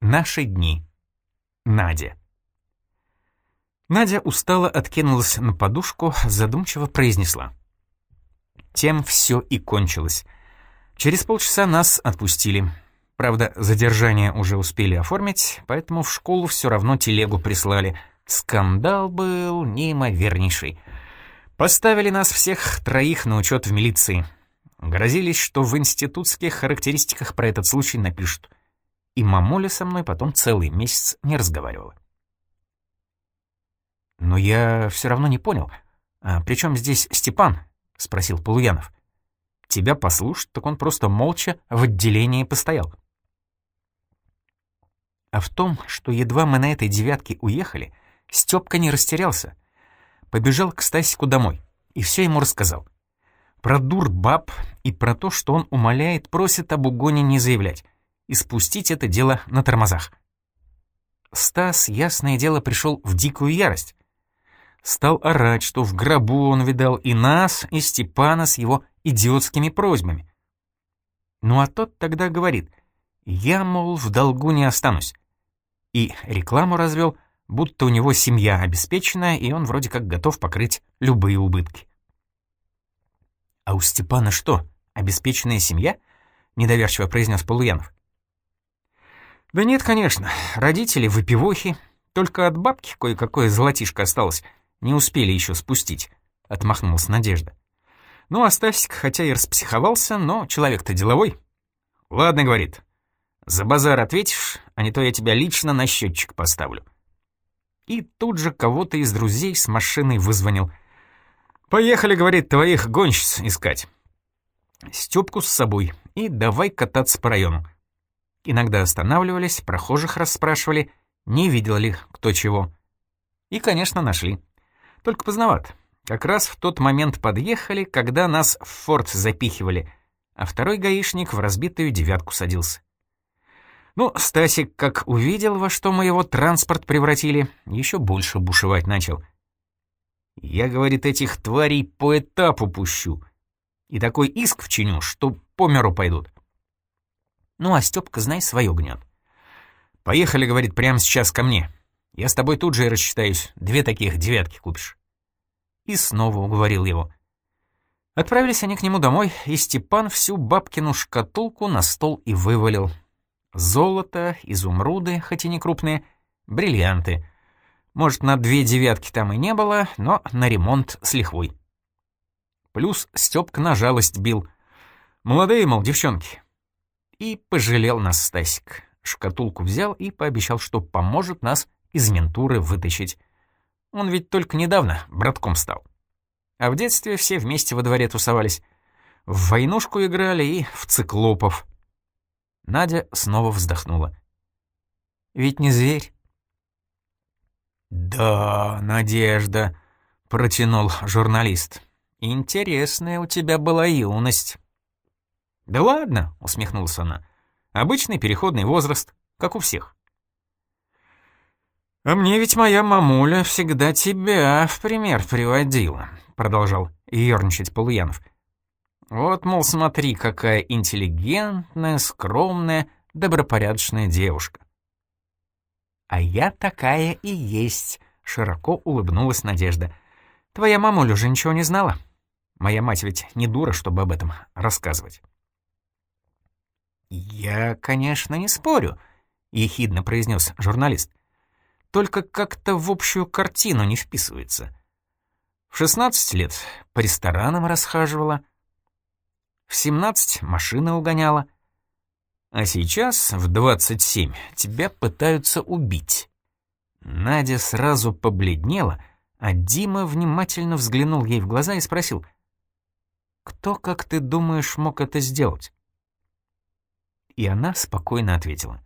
Наши дни. Надя. Надя устало откинулась на подушку, задумчиво произнесла. Тем все и кончилось. Через полчаса нас отпустили. Правда, задержание уже успели оформить, поэтому в школу все равно телегу прислали. Скандал был неимовернейший. Поставили нас всех троих на учет в милиции. Грозились, что в институтских характеристиках про этот случай напишут и мамуля со мной потом целый месяц не разговаривала. «Но я все равно не понял, а при чем здесь Степан?» — спросил Полуянов. «Тебя послушать, так он просто молча в отделении постоял». А в том, что едва мы на этой девятке уехали, Степка не растерялся. Побежал к Стасику домой и все ему рассказал. Про дур баб и про то, что он умоляет, просит об угоне не заявлять и спустить это дело на тормозах. Стас, ясное дело, пришел в дикую ярость. Стал орать, что в гробу он видал и нас, и Степана с его идиотскими просьбами. Ну а тот тогда говорит, я, мол, в долгу не останусь. И рекламу развел, будто у него семья обеспеченная, и он вроде как готов покрыть любые убытки. «А у Степана что, обеспеченная семья?» — недоверчиво произнес Полуянов. Да нет, конечно, родители выпивохи, только от бабки кое-какое золотишко осталось, не успели еще спустить, — отмахнулась Надежда. Ну, а Стасик, хотя и распсиховался, но человек-то деловой. Ладно, говорит, за базар ответишь, а не то я тебя лично на счетчик поставлю. И тут же кого-то из друзей с машиной вызвонил. «Поехали, — говорит, — твоих гонщиц искать. Стёпку с собой и давай кататься по району. Иногда останавливались, прохожих расспрашивали, не видел ли кто чего. И, конечно, нашли. Только поздновато. Как раз в тот момент подъехали, когда нас в форт запихивали, а второй гаишник в разбитую девятку садился. Ну, Стасик, как увидел, во что мы его транспорт превратили, еще больше бушевать начал. Я, говорит, этих тварей по этапу пущу. И такой иск вчиню, что по миру пойдут. Ну а Стёпка, знай, своё гнёт. «Поехали, — говорит, — прямо сейчас ко мне. Я с тобой тут же и рассчитаюсь. Две таких девятки купишь». И снова уговорил его. Отправились они к нему домой, и Степан всю бабкину шкатулку на стол и вывалил. Золото, изумруды, хоть и не крупные, бриллианты. Может, на две девятки там и не было, но на ремонт с лихвой. Плюс Стёпка на жалость бил. Молодые, мол, девчонки, и пожалел нас Стасик. Шкатулку взял и пообещал, что поможет нас из ментуры вытащить. Он ведь только недавно братком стал. А в детстве все вместе во дворе тусовались. В войнушку играли и в циклопов. Надя снова вздохнула. «Ведь не зверь?» «Да, Надежда», — протянул журналист. «Интересная у тебя была юность». «Да ладно», — усмехнулась она. «Обычный переходный возраст, как у всех». «А мне ведь моя мамуля всегда тебя в пример приводила», — продолжал ерничать Полуянов. «Вот, мол, смотри, какая интеллигентная, скромная, добропорядочная девушка». «А я такая и есть», — широко улыбнулась Надежда. «Твоя мамуля уже ничего не знала. Моя мать ведь не дура, чтобы об этом рассказывать». «Я, конечно, не спорю», — ехидно произнес журналист. «Только как-то в общую картину не вписывается. В 16 лет по ресторанам расхаживала, в 17 машины угоняла, а сейчас, в 27, тебя пытаются убить». Надя сразу побледнела, а Дима внимательно взглянул ей в глаза и спросил, «Кто, как ты думаешь, мог это сделать?» И она спокойно ответила.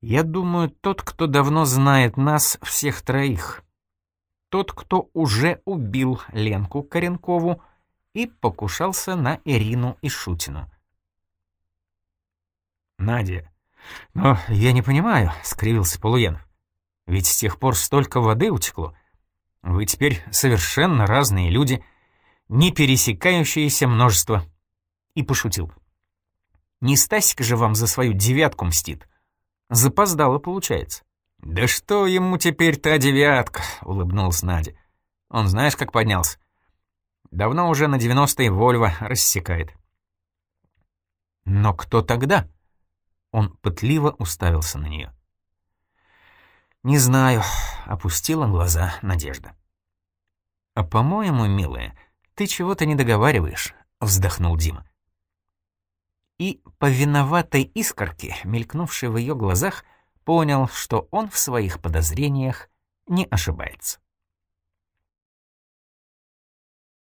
«Я думаю, тот, кто давно знает нас всех троих. Тот, кто уже убил Ленку Коренкову и покушался на Ирину Ишутину». «Надя, но я не понимаю», — скривился Полуянов. «Ведь с тех пор столько воды утекло. Вы теперь совершенно разные люди, не пересекающиеся множество». И пошутил. Не Стасик же вам за свою девятку мстит, Запоздало получается. «Да что ему теперь та девятка?» — улыбнулась Надя. «Он знаешь, как поднялся? Давно уже на 90-й Вольво рассекает». «Но кто тогда?» Он пытливо уставился на нее. «Не знаю», — опустила глаза Надежда. «А по-моему, милая, ты чего-то не договариваешь», — вздохнул Дима. И по виноватой искорке, мелькнувшей в ее глазах, понял, что он в своих подозрениях не ошибается.